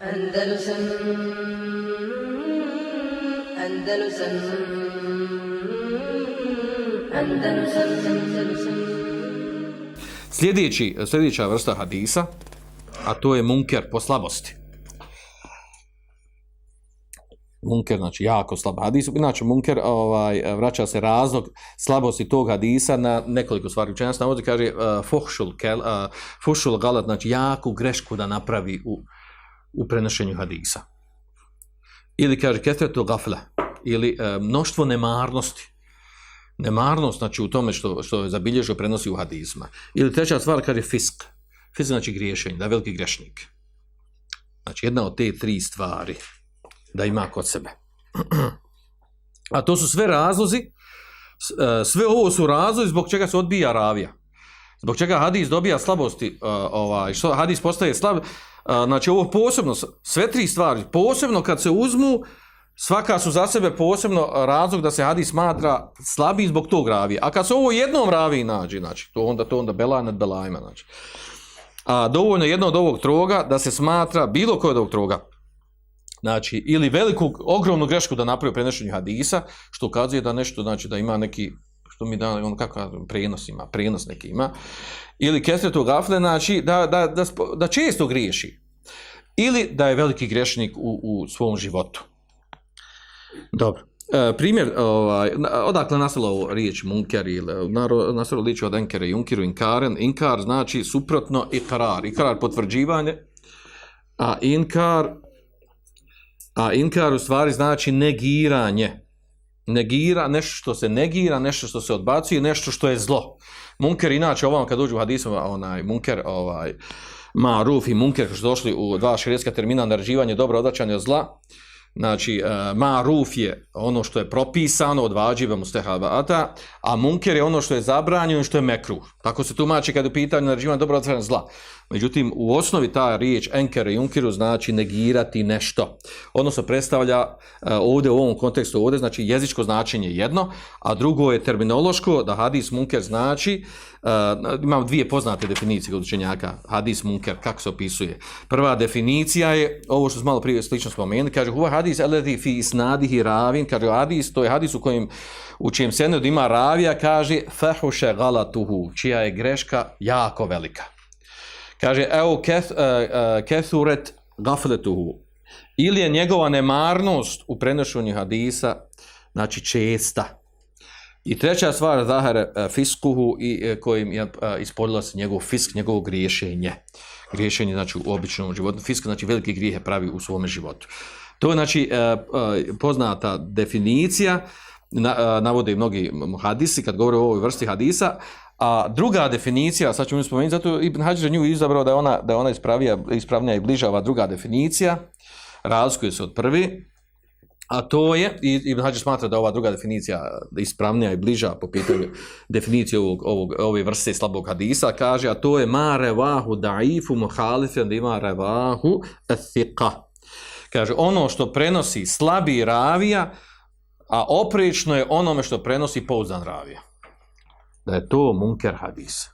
Andalusam Andalusam Andalusam Andalusam Sljedeći, sljedeća vrsta hadisa, a to je munker po slabosti. Munker, znači jako slab hadis. Inače, munker ovaj, vraća se razlog slabosti tog hadisa na nekoliko stvari. Učenja navodi, kaže, uh, fuhšul, kel, uh, fuhšul galat, znači jaku grešku da napravi u, u prenošenju hadisa. Ili kaže, ketretu gafle, ili e, mnoštvo nemarnosti. Nemarnost, znači u tome što, što je zabilježio, prenosi u hadisma. Ili treća stvar, kaže, fisk. Fisk znači griješenje, da je veliki grešnik. Znači, jedna od te tri stvari da ima kod sebe. A to su sve razlozi, e, sve ovo su razlozi zbog čega se odbija ravija. Zbog čega hadis dobija slabosti, e, ovaj, što hadis postaje slab, A, znači ovo posebno, sve tri stvari, posebno kad se uzmu, svaka su za sebe posebno razlog da se hadis smatra slabiji zbog tog ravija. A kad se ovo jednom ravi nađe, znači, to onda, to onda bela nad belajima, znači. A dovoljno jedno od ovog troga da se smatra bilo koje od ovog troga, znači, ili veliku, ogromnu grešku da napravi u prenošenju hadisa, što ukazuje da nešto, znači, da ima neki, što mi da, on kako prenos ima, prenos neki ima, ili kesretu gafle, znači, da, da, da, da često griješi, ili da je veliki grešnik u, u svom životu. Dobro. E, primjer, ovaj, odakle nastalo ovo riječ munker ili nastalo riječ od enkere i unkiru inkaren, inkar znači suprotno ikrar, ikrar potvrđivanje, a inkar A inkar u stvari znači negiranje. Negira, nešto što se negira, nešto što se odbacuje, nešto što je zlo. Munker, inače, ovam kad uđu u hadisom, onaj, munker, ovaj, maruf i munker, što su došli u dva širijska termina, naraživanje, dobro, odlačanje od zla, Znači, uh, maruf je ono što je propisano od vađiva mustehabata, a munker je ono što je zabranjeno i što je mekruh. Tako se tumači kada u pitanju naraživanje, dobro odlačanje zla. Međutim, u osnovi ta riječ enker i unkiru znači negirati nešto. Odnosno predstavlja e, ovdje u ovom kontekstu ovdje, znači jezičko značenje jedno, a drugo je terminološko, da hadis munker znači, uh, imamo dvije poznate definicije kod učenjaka, hadis munker, kako se opisuje. Prva definicija je, ovo što smo malo prije slično spomenuli, kaže, huva hadis eledi fi isnadihi ravin, kaže, hadis, to je hadis u kojem u čijem se ima ravija, kaže, fehuše galatuhu, čija je greška jako velika. Kaže, evo keth, uh, uh, gafletuhu. Ili je njegova nemarnost u prenošenju hadisa, znači česta. I treća stvar, zahare uh, fiskuhu, i, e, kojim je e, ispodila se njegov fisk, njegovo griješenje. Griješenje, znači, u običnom životu. Fisk, znači, velike grijehe pravi u svome životu. To je, znači, poznata definicija, na, navode i mnogi hadisi, kad govore o ovoj vrsti hadisa, A druga definicija, sad ću mi spomenuti, zato Ibn Hađer nju izabrao da je ona, da je ona ispravija, ispravnija i bliža ova druga definicija, razlikuje se od prvi, a to je, i Ibn Hađer smatra da ova druga definicija ispravnija i bliža po pitanju definicije ovog, ovog, ove vrste slabog hadisa, kaže, a to je ma revahu da'ifu muhalifen da ima revahu ethika. Kaže, ono što prenosi slabi ravija, a oprično je onome što prenosi pouzdan ravija da je to munker hadis.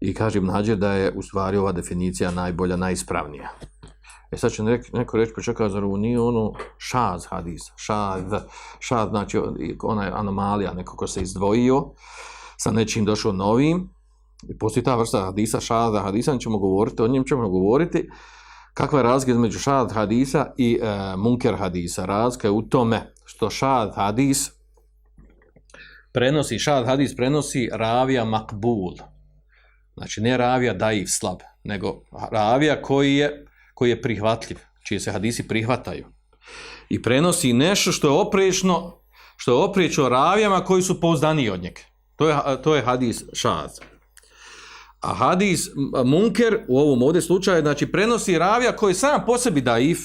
I kaže Ibn Hađer da je u stvari ova definicija najbolja, najispravnija. E sad će neko reći, pa čekaj, zar ovo nije ono šaz hadis, šaz, šaz znači ona je anomalija, neko ko se izdvojio, sa nečim došao novim, i postoji ta vrsta hadisa, šaz hadisa, ćemo govoriti, o njem ćemo govoriti, kakva je razlika između šaz hadisa i e, munker hadisa. Razlika je u tome što šaz hadis, prenosi, šad hadis prenosi ravija makbul. Znači ne ravija daiv slab, nego ravija koji je, koji je prihvatljiv, čije se hadisi prihvataju. I prenosi nešto što je oprečno, što je oprečno ravijama koji su pouzdani od njega. To je, to je hadis šad. A hadis munker u ovom ovdje slučaju, znači prenosi ravija koji je sam po sebi daif,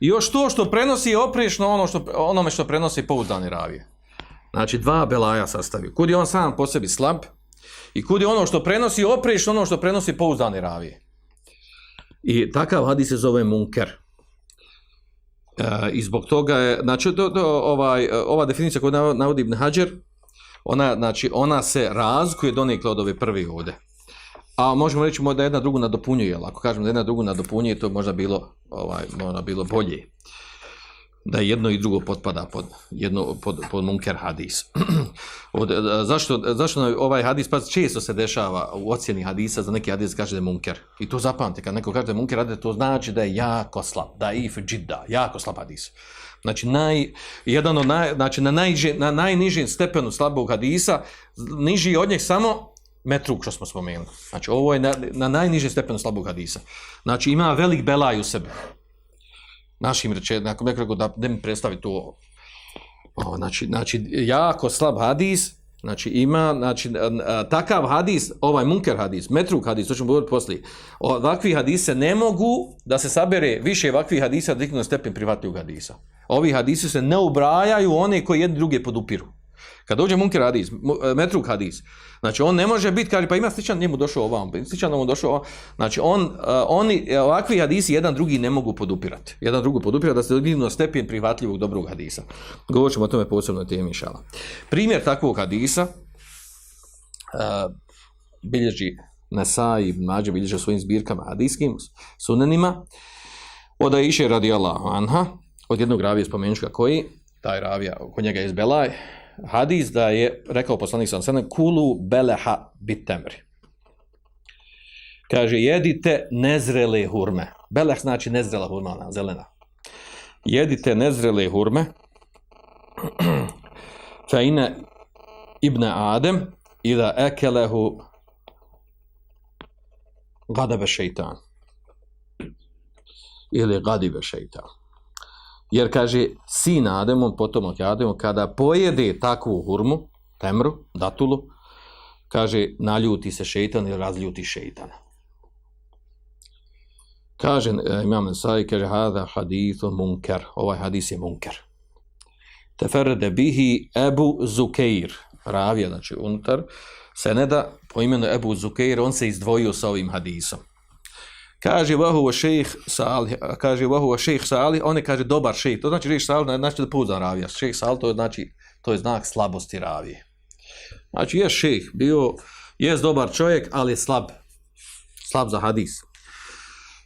i još to što prenosi je oprično ono što, onome što prenosi pouzdani ravije. Znači dva belaja sastavio. Kud je on sam po sebi slab i kud je ono što prenosi opriješ ono što prenosi pouzdane ravije. I takav hadis se zove munker. E, I zbog toga je, znači do, do, ovaj, e, ova definicija koju navodi Ibn Hajar, ona, znači, ona se razkuje donekle od ove prvi ovde. a možemo reći da jedna drugu nadopunjuje, ako kažemo da jedna drugu nadopunjuje, to možda bilo, ovaj, možda bilo bolje da jedno i drugo potpada pod jedno pod, pod munker hadis. Od, zašto, zašto ovaj hadis pa često se dešava u ocjeni hadisa za neki hadis kaže da je munker. I to zapamtite, kad neko kaže da je munker hadis, to znači da je jako slab, da je if džidda, jako slab hadis. Znači, naj, jedan od naj, znači na, najže, na najnižem stepenu slabog hadisa, niži od njeg samo metruk, što smo spomenuli. Znači, ovo je na, na najnižem stepenu slabog hadisa. Znači, ima velik belaj u sebi našim rečenima, ako neko da, da mi predstavi to, o, znači, znači, jako slab hadis, znači, ima, znači, takav hadis, ovaj munker hadis, metruk hadis, to ćemo govoriti poslije, ovakvi hadise ne mogu da se sabere više ovakvih hadisa da diknu stepen privatnog hadisa. Ovi hadisi se ne ubrajaju one koji jedni druge podupiru. Kad dođe munker hadis, e, metruk hadis, znači on ne može biti, kaže, pa ima sličan njemu došao ovam, pa sličan mu došao ovam, znači on, uh, oni, e, ovakvi hadisi jedan drugi ne mogu podupirati. Jedan drugi podupirati da se dignu stepen prihvatljivog dobrog hadisa. Govorit ćemo o tome posebno temi šala. Primjer takvog hadisa uh, bilježi Nesai, Mađe bilježi svojim zbirkama hadijskim sunenima, od Aisha radijallahu anha, od jednog ravija spomenučka koji, taj ravija, kod njega je iz Belaj, hadis da je rekao poslanik sam sene kulu beleha bitemri. Kaže, jedite nezrele hurme. Beleh znači nezrela hurma, ona, zelena. Jedite nezrele hurme. Fa ine ibne Adem ila ekelehu gadabe šeitan. Ili gadibe šeitan. Jer kaže, sin Ademom, potomak Ademom, kada pojede takvu hurmu, temru, datulu, kaže, naljuti se šeitan ili razljuti šeitan. Kaže, e, imam Nesai, kaže, hada hadithu munker, ovaj hadis je munker. Teferede bihi Ebu Zukeir, ravija, znači unutar, se ne da po imenu Ebu Zukeir, on se izdvojio sa ovim hadisom. Kaže vahu šejh Salih, kaže vahu šejh Salih, on je kaže dobar šejh. To znači šejh Salih, znači da pouzdan ravija. Šejh Salih to je znači to je znak slabosti ravije. Znači je šejh, bio je dobar čovjek, ali je slab. Slab za hadis.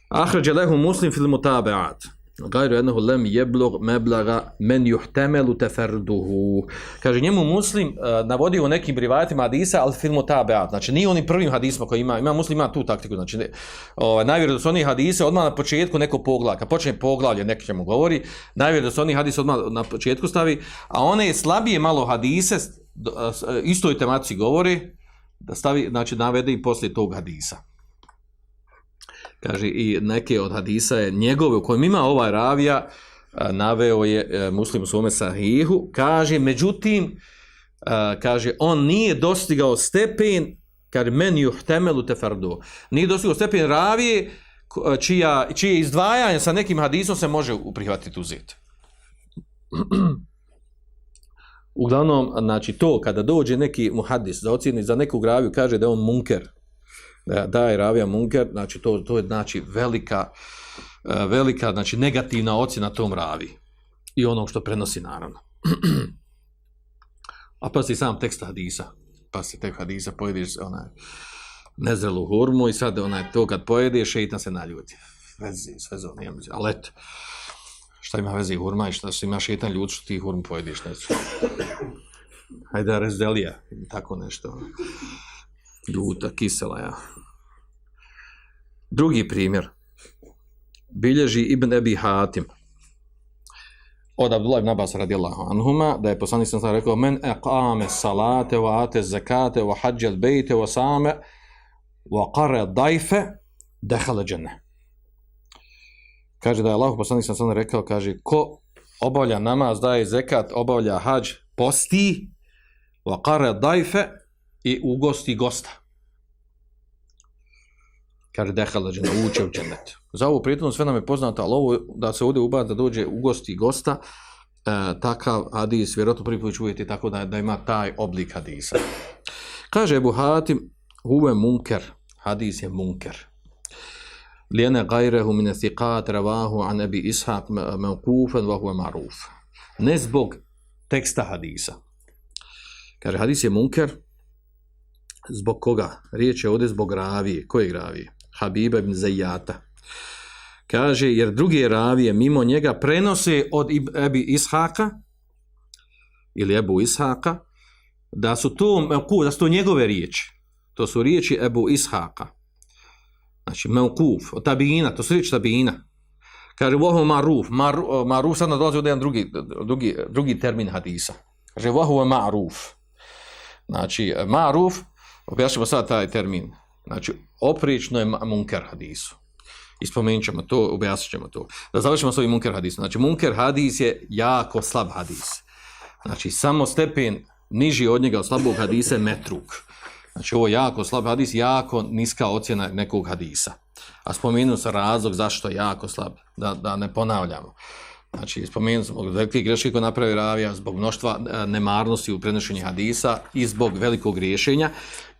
Ahređe lehu muslim fil mutabeat. Gajru jednog lem jeblog meblaga men juhtemelu teferduhu. Kaže, njemu muslim uh, navodi u nekim rivajatima hadisa, ali filmu tabeat. Znači, nije onim prvim hadisma koji ima. Ima muslim, ima tu taktiku. Znači, ne, ovaj, najvjeru da su oni hadise odmah na početku neko poglavlja. Kad počne poglavlje, neki ćemo govori, najvjeru da su oni hadise odmah na početku stavi, a one slabije malo hadise, e, istoj tematici govori, da stavi, znači, navede i poslije tog hadisa kaže i neke od hadisa je njegove u kojem ima ovaj ravija naveo je e, muslim u svome sahihu. Kaže međutim kaže on nije dostigao stepen kaže men juhtemelu tefardu. Nije dostigao stepen ravije čija, čije izdvajanje sa nekim hadisom se može prihvatiti uzeti uglavnom znači to kada dođe neki muhadis da ocjeni za neku raviju kaže da je on munker da je ravija munker, znači to, to je znači velika, e, velika znači negativna ocjena tom ravi i onog što prenosi naravno. A pa si sam tekst hadisa, pa si tek hadisa pojediš onaj nezrelu hurmu i sad onaj to kad pojedeš, šeitan se naljuti. Vezi, sve zove, nijem, ali eto, šta ima veze hurma i šta ima šeitan ljud što ti hurmu pojediš, ne znam. Hajde, rezdelija, tako nešto ono ljuta, kisela, ja. Drugi primjer. Bilježi Ibn Ebi Hatim. Od Abdullah ibn Abbas radijallahu anhuma, da je poslanik sam sam rekao, men eqame salate, wa ate zakate, wa hađel bejte, wa same, wa qare dajfe, dehala džene. Kaže da je Allah poslanik sam sam rekao, kaže, ko obavlja namaz, daje zekat, obavlja hađ, posti, wa qare dajfe, i ugosti gosta. Kaže, dehala džene, uče u džennet. Za ovu prijetnost sve nam je poznato, ali ovo da se ovdje ubada da dođe ugosti gosta, e, takav hadis, vjerojatno prvi put čujete tako da, da ima taj oblik hadisa. Kaže Ebu Hatim, huve munker, hadis je munker. Lijene gajrehu mine thiqat ravahu an ebi ishaq mevkufen vahuve maruf. Ne zbog teksta hadisa. Kaže, hadis je munker, Zbog koga? Riječ je ovdje zbog ravije. Koje ravije? Habiba ibn Zajata. Kaže, jer druge ravije mimo njega prenose od Ebi Ishaka, ili Ebu Ishaka, da su to, da su to njegove riječi. To su riječi Ebu Ishaka. Znači, Mevkuf, od tabina, to su riječi tabina. Kaže, vohu maruf, maruf, maruf sad dolazi od jedan drugi, drugi, drugi termin hadisa. Kaže, vohu maruf. Znači, maruf, objašnjamo sad taj termin. Znači, oprično je munker hadisu. Ispomenut ćemo to, objasnit ćemo to. Da završimo s ovim munker hadisom. Znači, munker hadis je jako slab hadis. Znači, samo stepen niži od njega od slabog hadisa je metruk. Znači, ovo je jako slab hadis, jako niska ocjena nekog hadisa. A spomenuo sam razlog zašto je jako slab, da, da ne ponavljamo. Znači, spomenuo sam zbog velikih greške koje napravi ravija, zbog mnoštva e, nemarnosti u prenošenju hadisa i zbog velikog rješenja.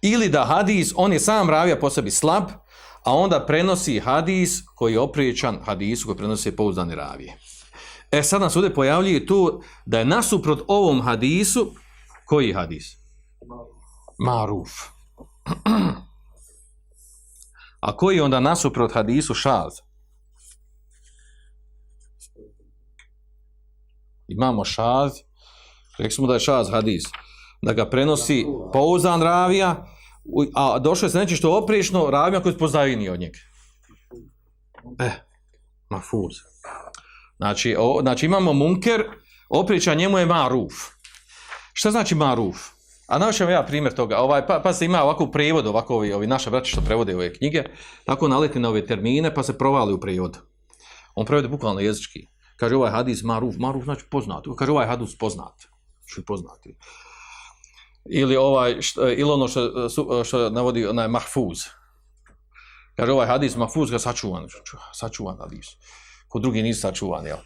Ili da hadis, on je sam ravija po sebi slab, a onda prenosi hadis koji je opriječan hadisu koji prenosi pouzdani ravije. E sad nas ovdje pojavljuje tu da je nasuprot ovom hadisu, koji hadis? Maruf. A koji je onda nasuprot hadisu šaz? Imamo šaz, rekli smo da je šaz hadis, da ga prenosi pouzdan ravija, a došlo je se neće što oprično ravija koji je pozdavini od njega. E, mafuz. Znači, o, znači imamo munker, opriča njemu je maruf. Šta znači maruf? A našem ja primjer toga. Ovaj, pa, pa se ima ovako prevod, ovako ovi, ovi naša braća što prevode ove knjige, tako naleti na ove termine pa se provali u prevod. On prevode bukvalno jezički. Kaže ovaj hadis maruf, maruf znači poznat. Kaže ovaj hadis poznat. Što je poznati. Ili ovaj, što, ili ono što, što navodi onaj mahfuz. Kaže ovaj hadis mahfuz ga sačuvan, sačuvan hadis. Kod drugi nisu sačuvan, jel?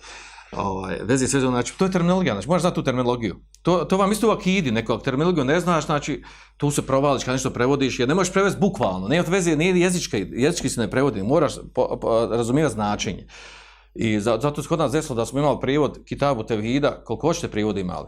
Ovaj, vezi sve znači, to je terminologija, znači, možeš znati tu terminologiju. To, to vam isto u akidi, nekog terminologiju ne znaš, znači, tu se provališ kad nešto prevodiš, jer ne možeš prevesti bukvalno, nema veze, nije jezički, jezički se ne prevodi, moraš po, po, razumijevati značenje. I za, zato se kod nas desilo da smo imali prijevod Kitabu Tevhida, koliko hoćete prijevode imali.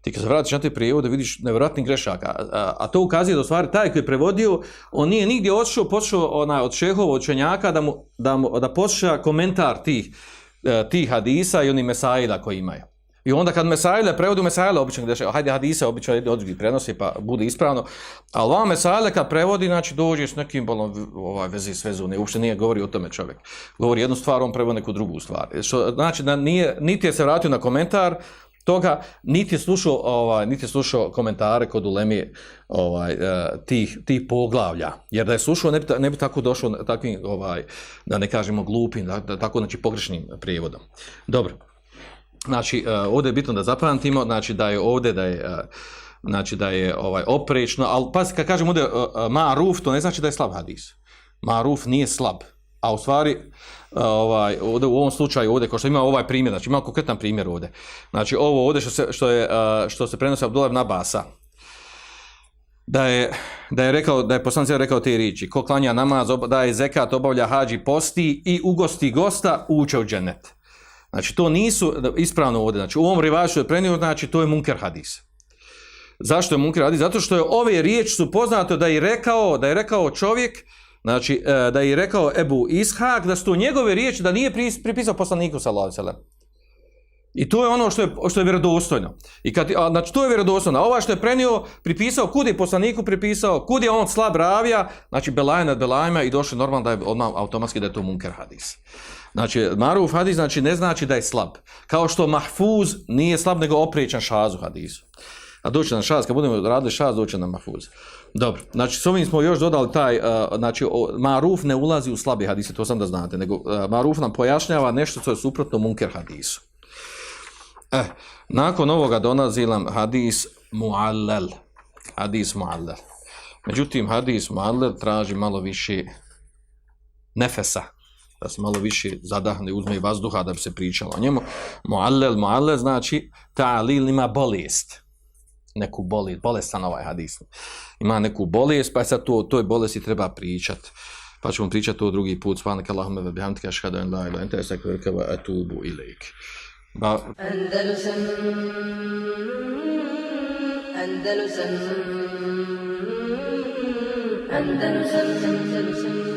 Ti kad se vratiš na te prijevode, vidiš nevjerojatnih grešaka. A, a, to ukazuje da u stvari taj koji je prevodio, on nije nigdje odšao, pošao ona, od šehova, od čenjaka, da, mu, da, mu, da posluša komentar tih, e, tih hadisa i oni mesaila koji imaju. I onda kad mesajle prevodi mesajle obično gdje hajde hadise obično ide prenosi pa bude ispravno. Ali ova mesajle kad prevodi znači dođe s nekim bolom ovaj vezi s vezu, ne uopšte nije govori o tome čovjek. Govori jednu stvar, on prevodi neku drugu stvar. Što znači da nije niti je se vratio na komentar toga, niti je slušao ovaj niti je slušao komentare kod ulemi ovaj eh, tih tih poglavlja. Jer da je slušao ne bi, ne bi tako došao takvim ovaj da ne kažemo glupim, da, da tako znači pogrešnim prijevodom. Dobro. Znači, eh, ovdje je bitno da zapamtimo, znači da je ovdje da je, eh, znači da je ovaj oprečno, ali pa kad kažemo ovdje ma ruf, maruf, to ne znači da je slab hadis. Maruf nije slab, a u stvari ovaj, ovdje, u ovom slučaju ovdje, kao što ima ovaj primjer, znači ima konkretan primjer ovdje. Znači ovo ovdje što se, što je, što se prenosi Abdullah ibn Abasa, da je, da je rekao, da je poslanik rekao te riječi, ko klanja namaz, da je zekat, obavlja hađi, posti i ugosti gosta, uče u džennet. Znači, to nisu ispravno ovdje. Znači, u ovom rivašu je prenio, znači, to je munker hadis. Zašto je munker hadis? Zato što je ove riječi su poznato da je rekao, da je rekao čovjek, znači, e, da je rekao Ebu Ishak, da su to njegove riječi, da nije pripisao poslaniku, sallallahu alejhi ve sellem. I to je ono što je, što je vjerodostojno. I kad, a, znači, to je vjerodostojno. A Ova što je prenio, pripisao, kud je poslaniku pripisao, kud je on slab ravija, znači, belaj nad belajima i došli normalno da je odmah automatski da je to munker hadis. Znači, maruf hadis znači ne znači da je slab. Kao što mahfuz nije slab, nego opriječan šazu hadisu. A doći na šas, kad budemo radili šas, doći na mahfuz. Dobro, znači s ovim smo još dodali taj, uh, znači o, maruf ne ulazi u slabi hadise, to sam da znate, nego uh, maruf nam pojašnjava nešto što je suprotno munker hadisu. Eh, nakon ovoga donazilam hadis muallel. Hadis muallel. Međutim, hadis muallel traži malo više nefesa, da se malo više zadahne, uzme vazduha da bi se pričalo o njemu. Muallel, muallel znači ta'lil ima bolest. Neku bolest, bolestan ovaj hadis. Ima neku bolest, pa sad to, toj bolesti treba pričat. Pa ćemo pričati to drugi put. Svanak Allahume ve bihamdika ashhadu an la ilaha illa anta astaghfiruka wa atubu ilaik. Ba Andalusam Andalusam Andalusam Andalusam